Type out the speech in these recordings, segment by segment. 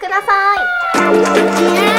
ください。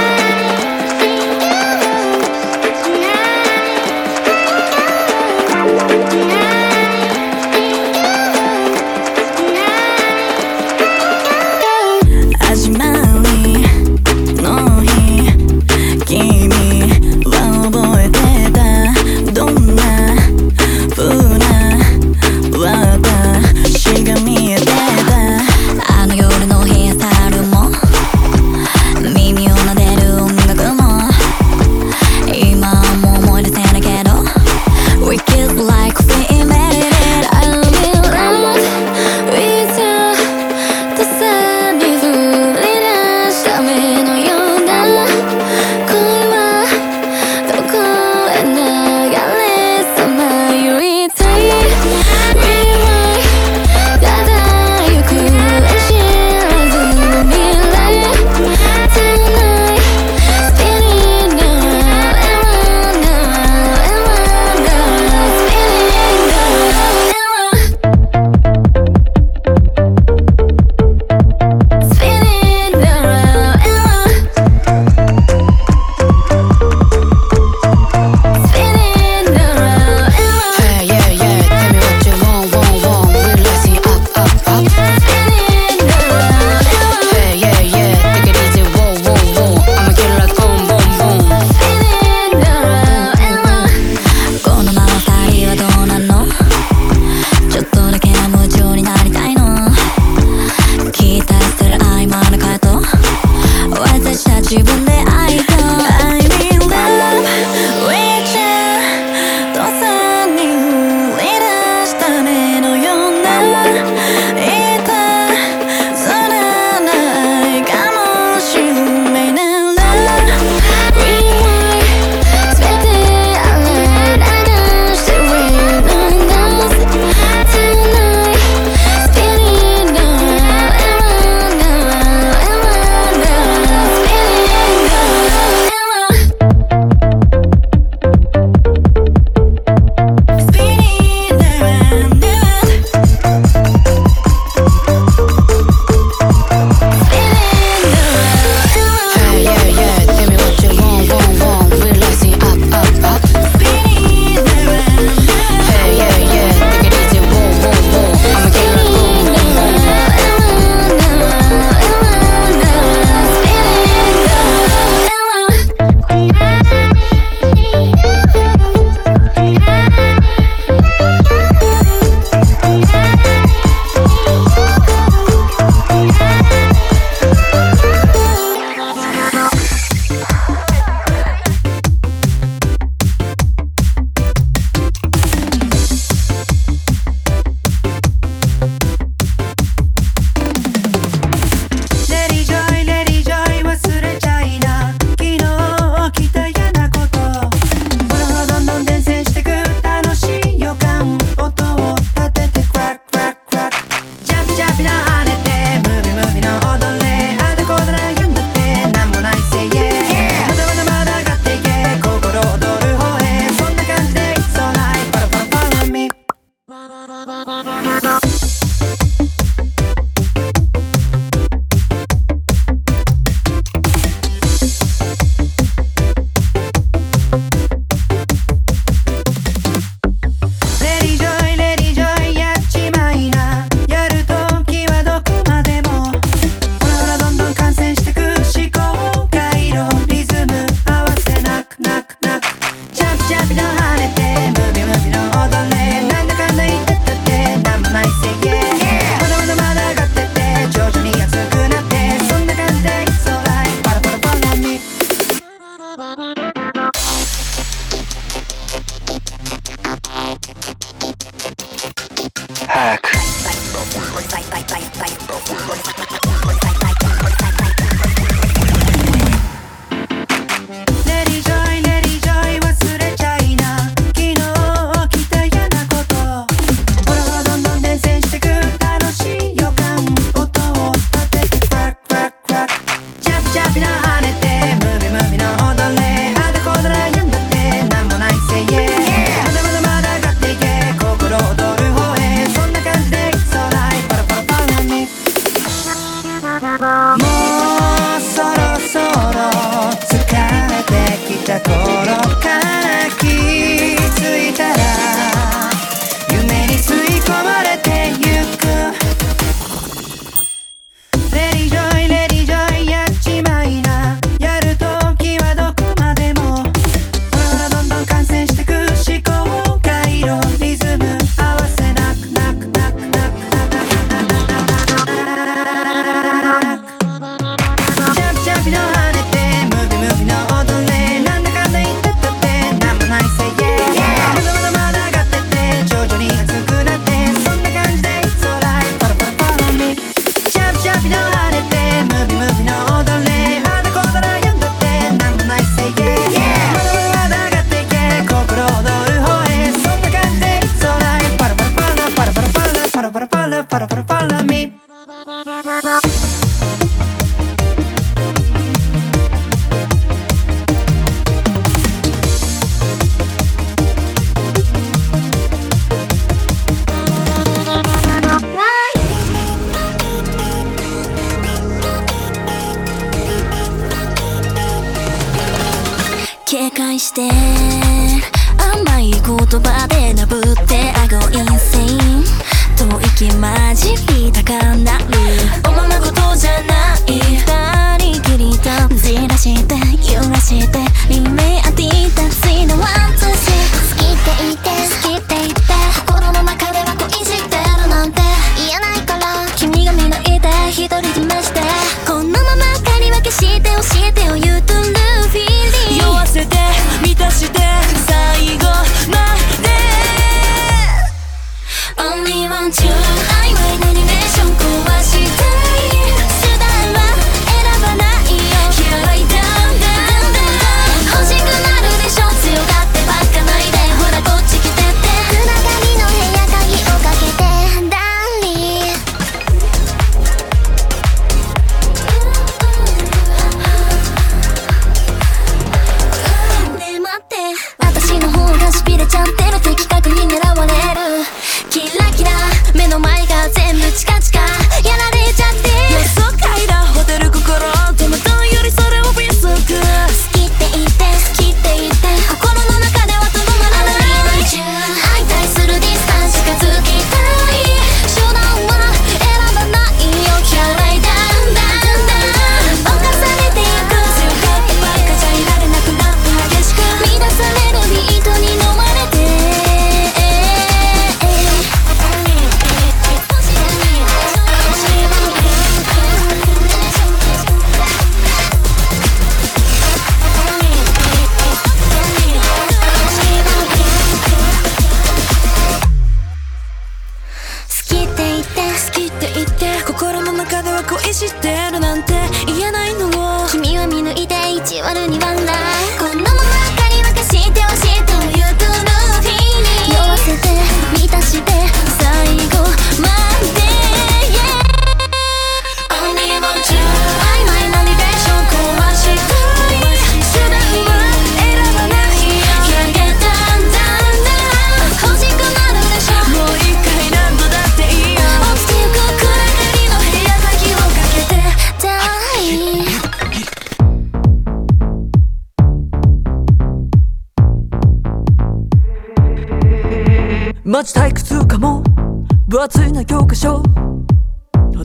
分厚いな教科書。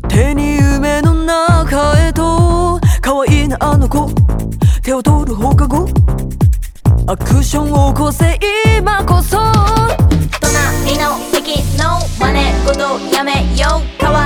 縦に夢の中へと可愛いなあの子。手を取る放課後。アクションを起こせ今こそ。隣の敵の真似事やめよう。かわい。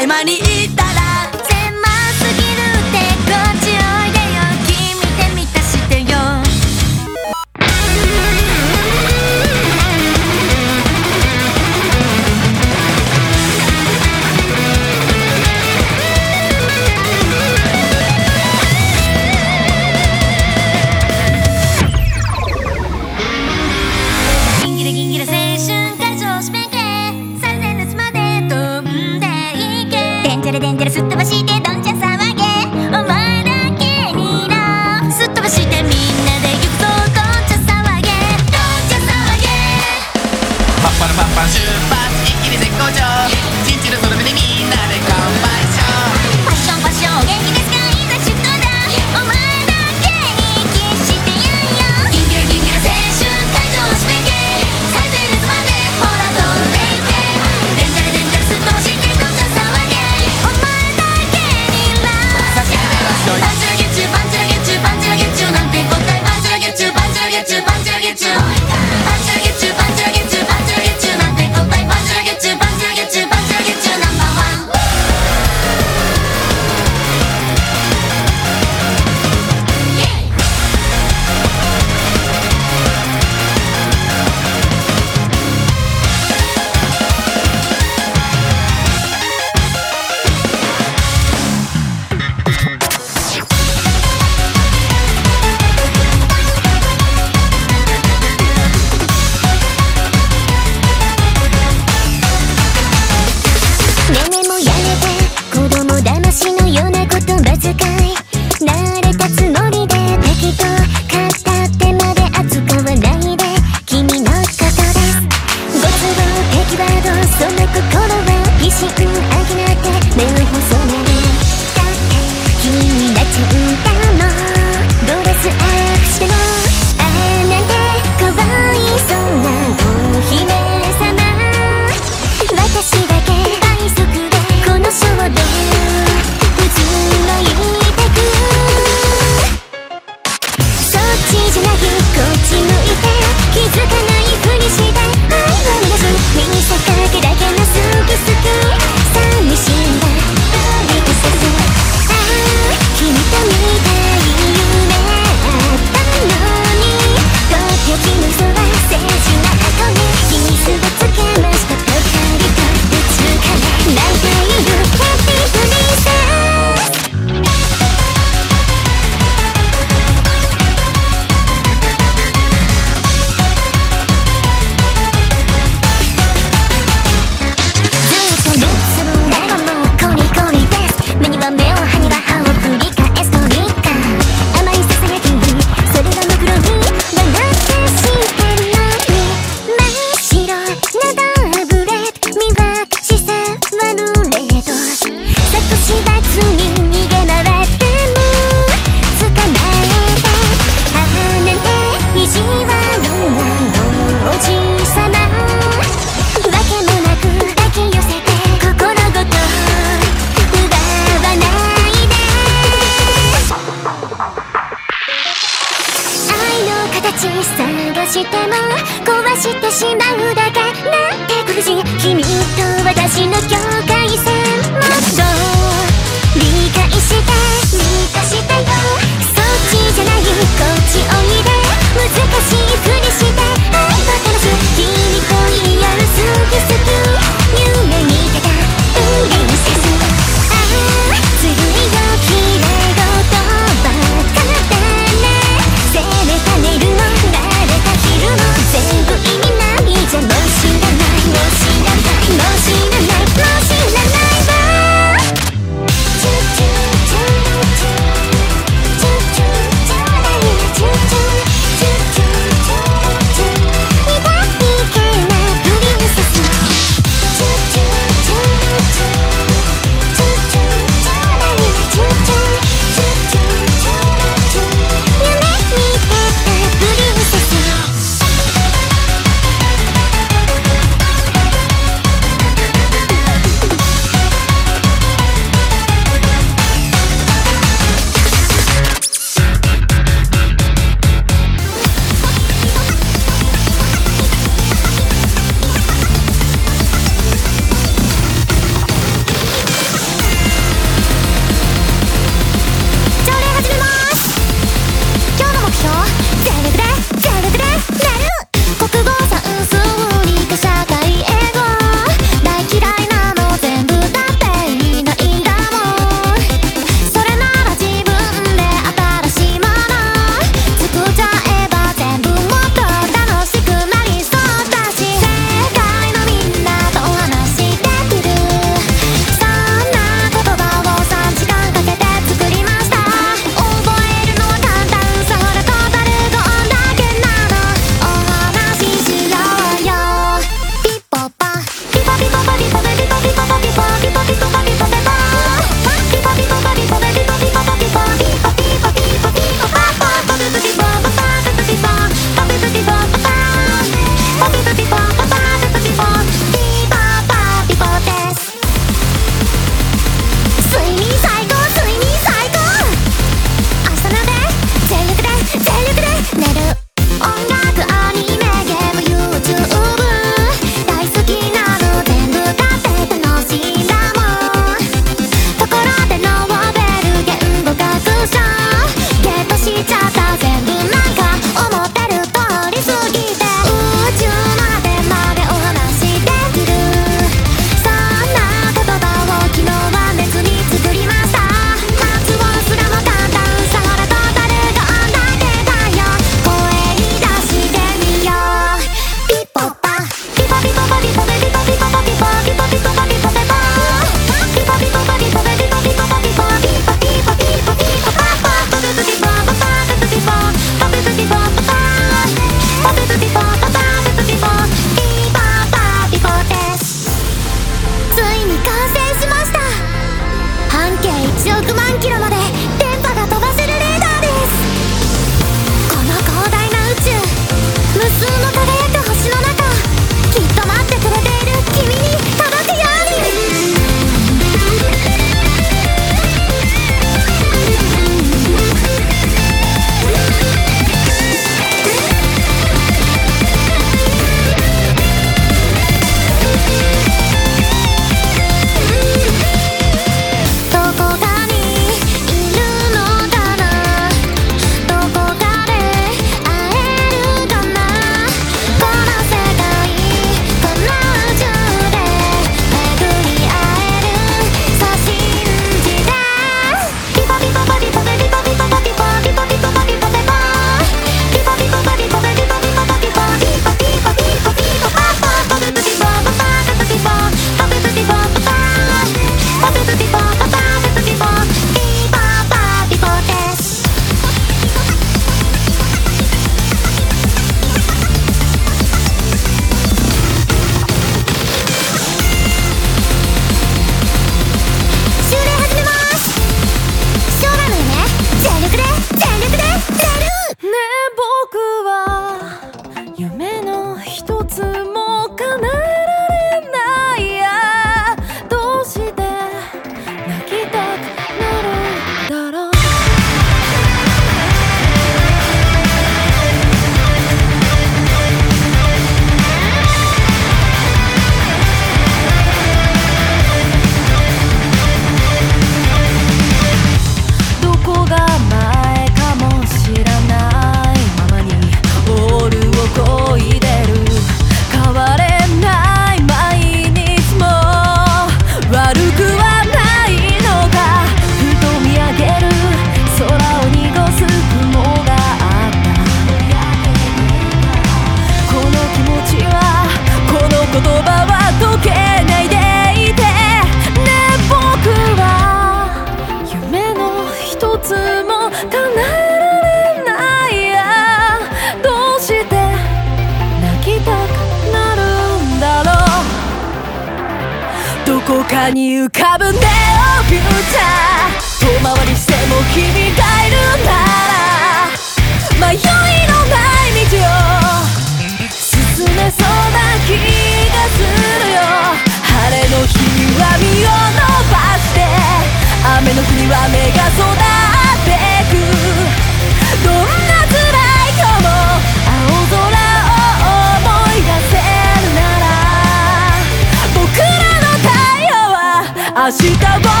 は明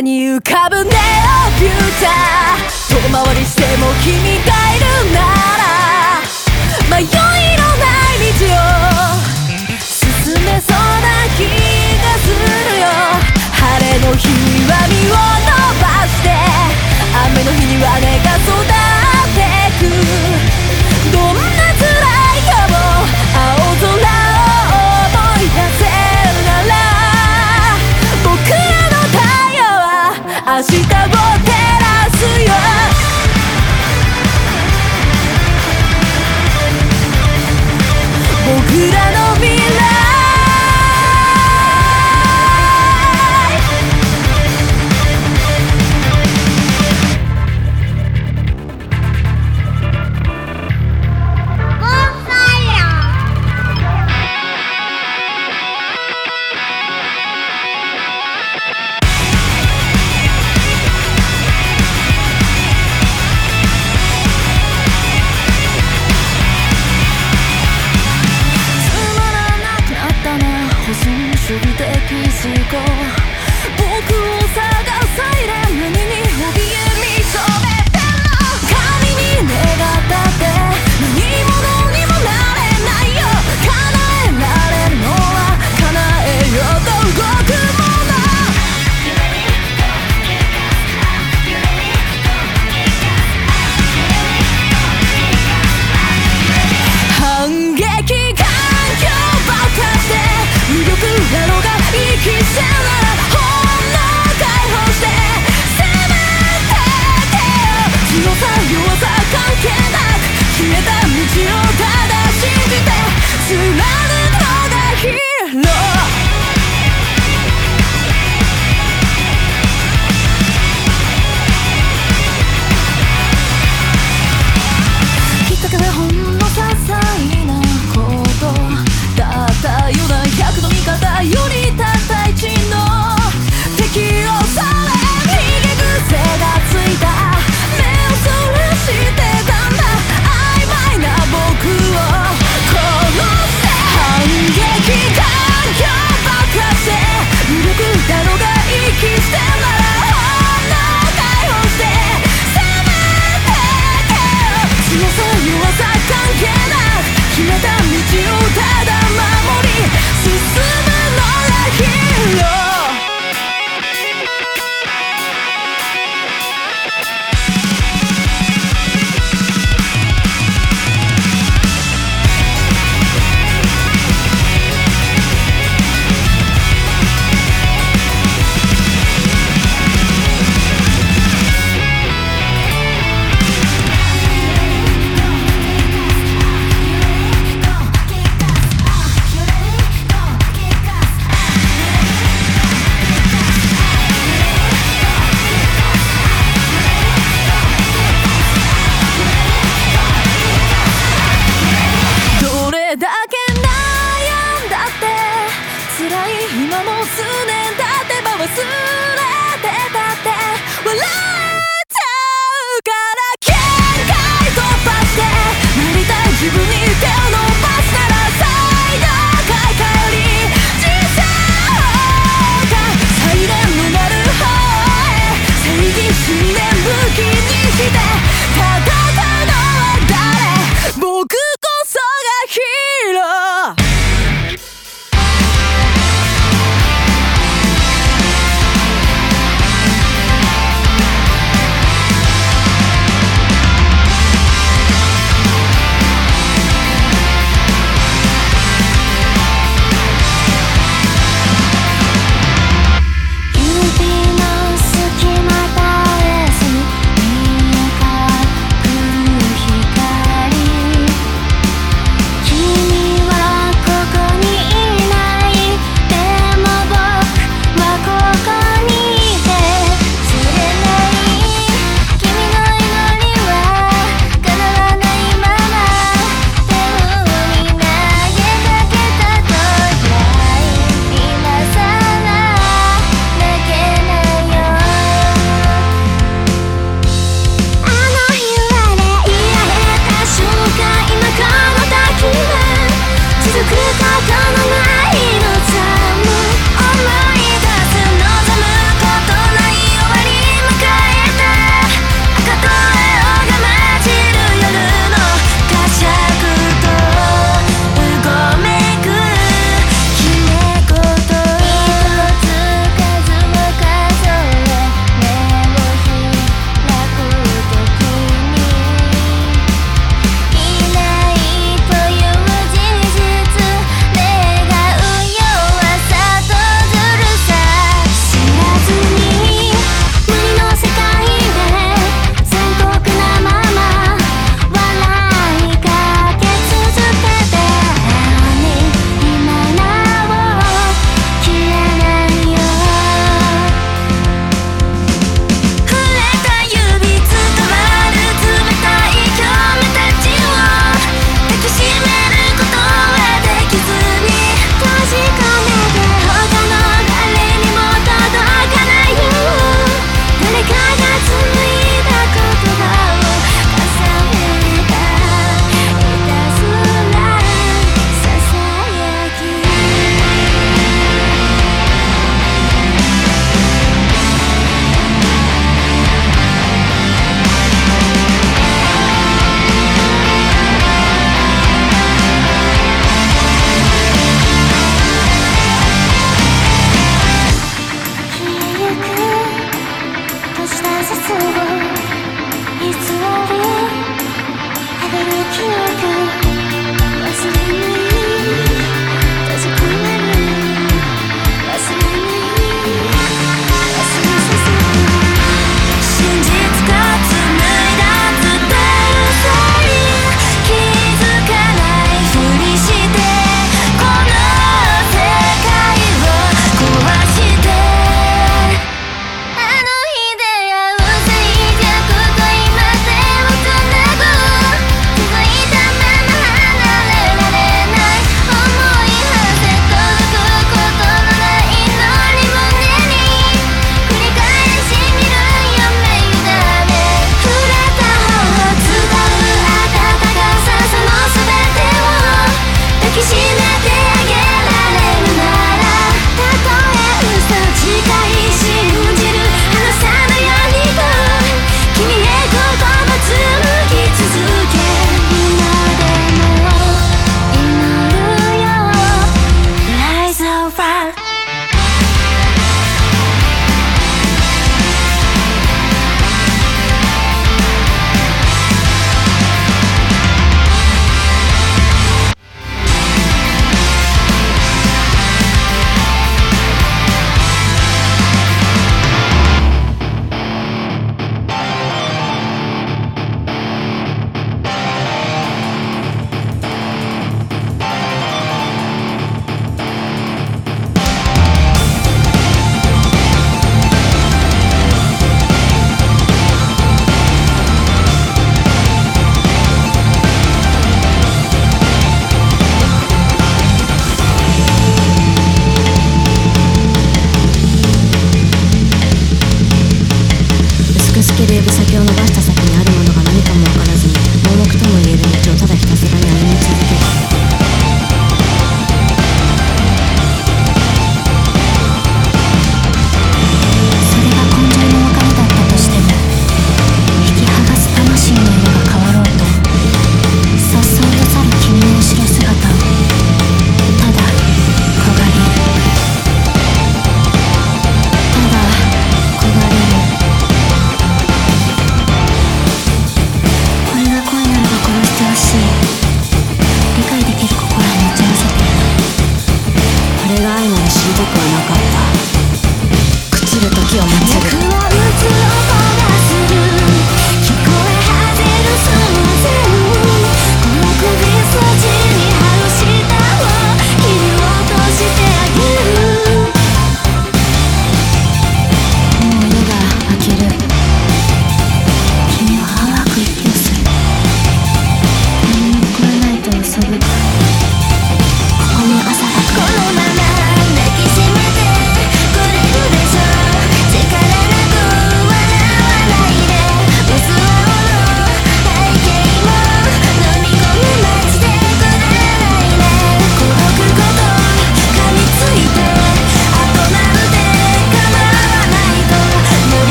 に浮かぶネ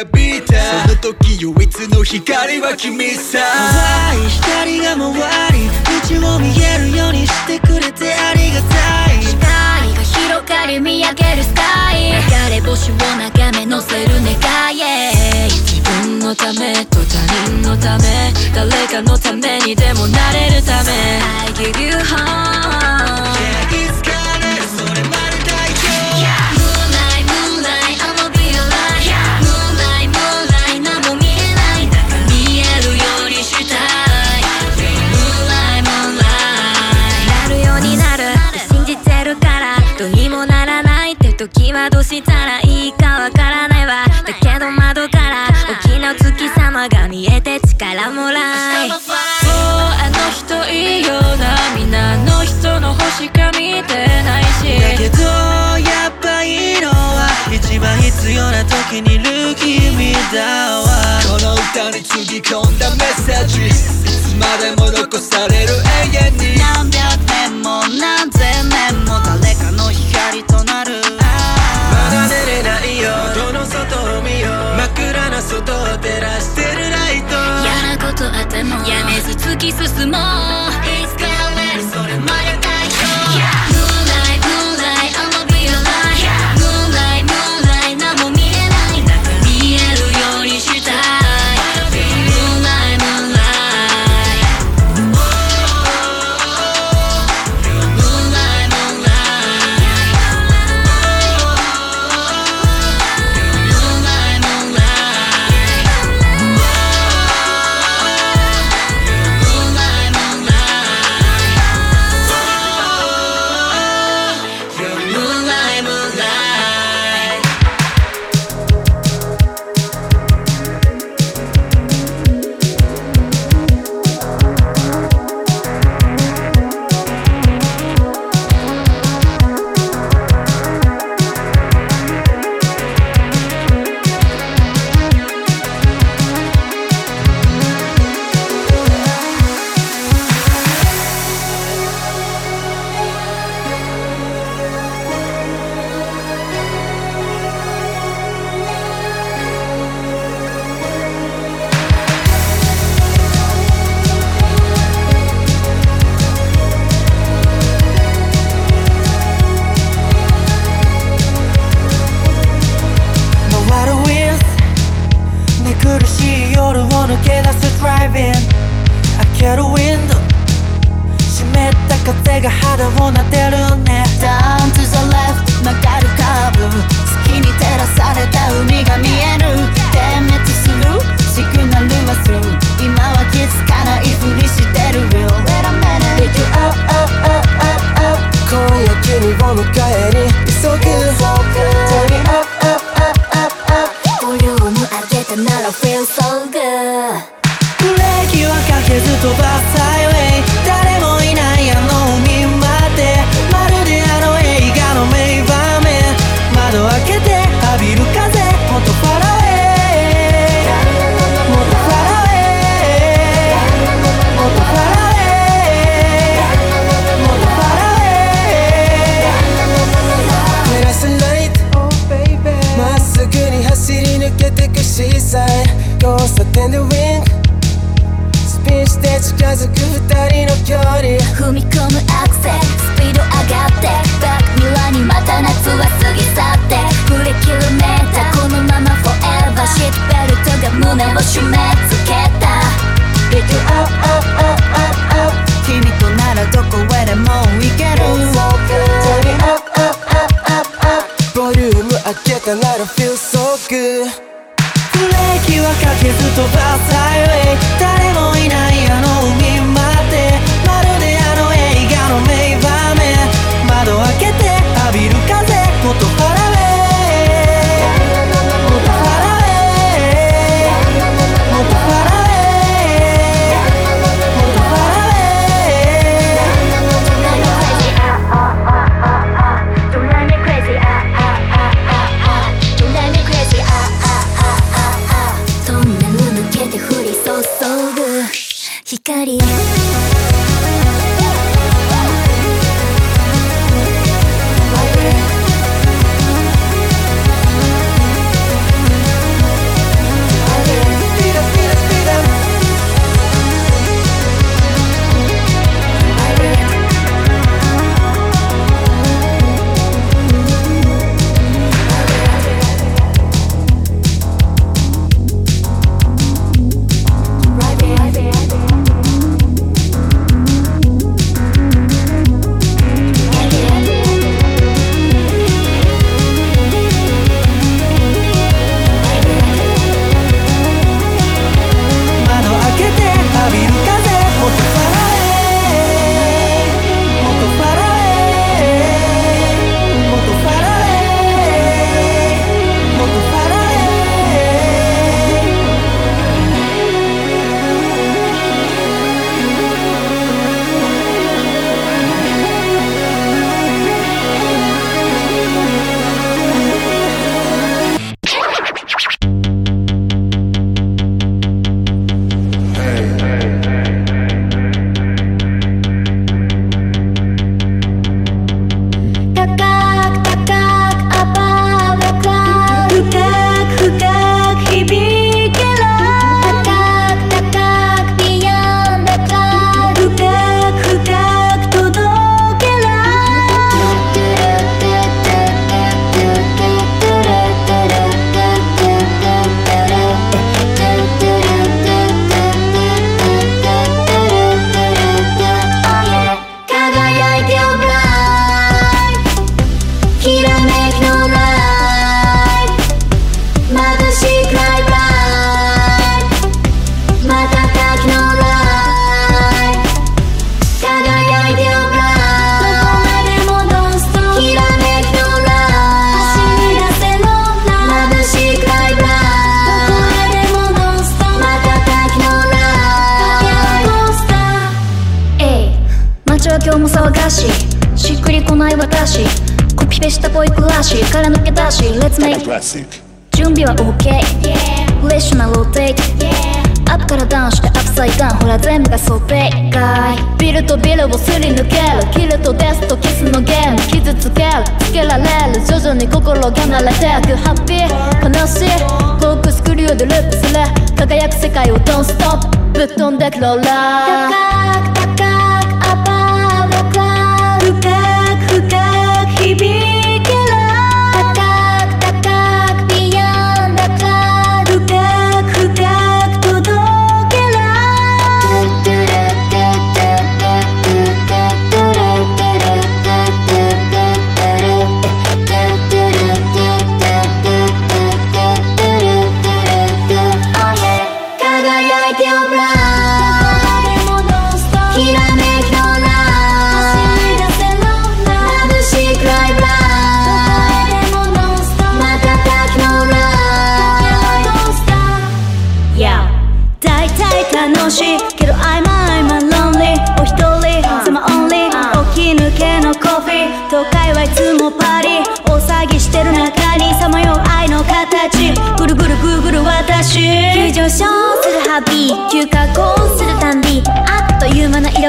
がビータその時唯一の光は君さ淡い光が回り道を見えるようにしてくれてありがたい。視界が広がり見上げるスタイ流れ星を眺め乗せる願い、へ、自分のためと他人のため誰かのためにでもなれるため I give you home はどうしたらいいかわからないわ。だけど窓から大きな月様が見えて力もらい。もうあの人いいよなみんなあの人の星しか見てないし。だけどやっぱいいのは一番必要な時にいる君だわ。この歌につぎ込んだメッセージ。いつまでも残される永遠に。何百年も何千年も誰頭やめず突き進もう近づく二人の距離。踏み込むアクセスピード上がって。バックミラーにまた夏は過ぎ去って。振り切るメーターこのままフォーエバーシートベルトが胸を締め付けた。Pick you up, up, up, up, up 君とならどこへでも行ける It's so good Turn it up, up, up, up, up ボリューム上げたなら feel so good ブレーキはかけず飛ばすえ痛い piano.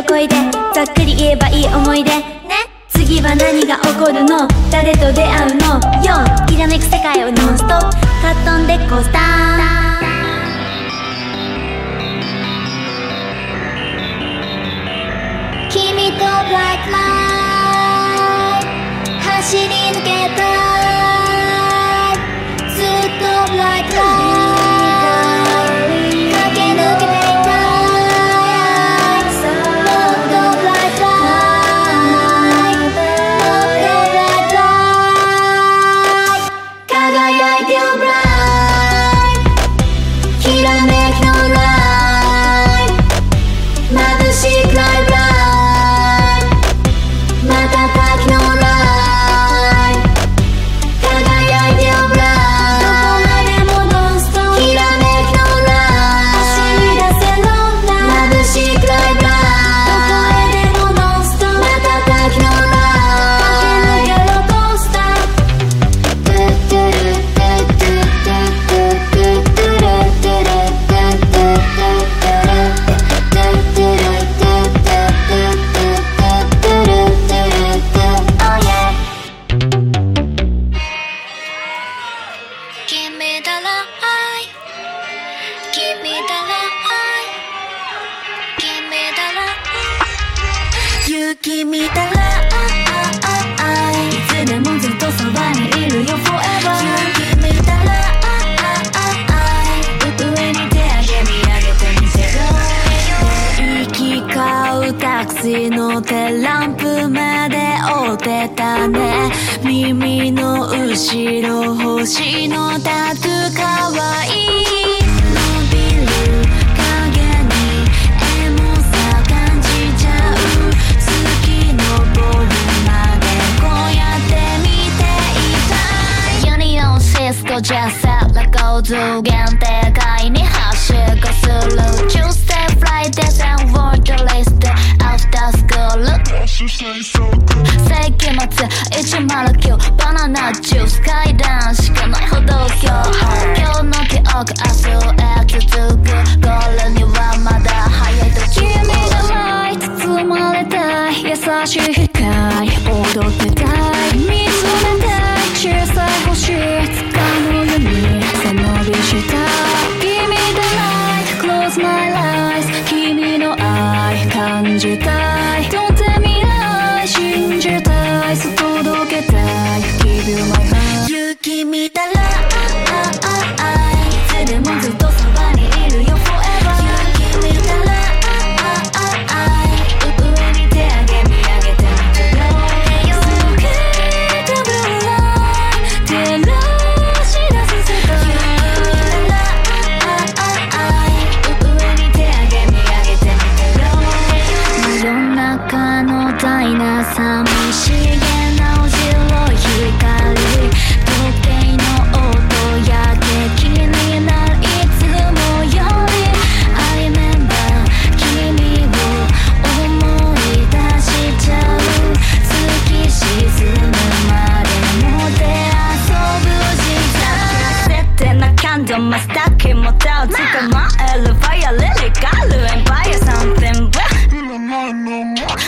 こいでざっくり言えばいい思い出。ね。次は何が起こるの？誰と出会うの？4きらめく世界をノンストップ。カットンデッコスター君とブライトライト走り抜けた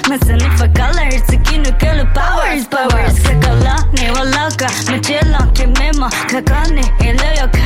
Ma sali fa color, sikinu kelu powers, Power. Kaka la, ne wa laka, ma chela ke mema Kaka ne ele yo ka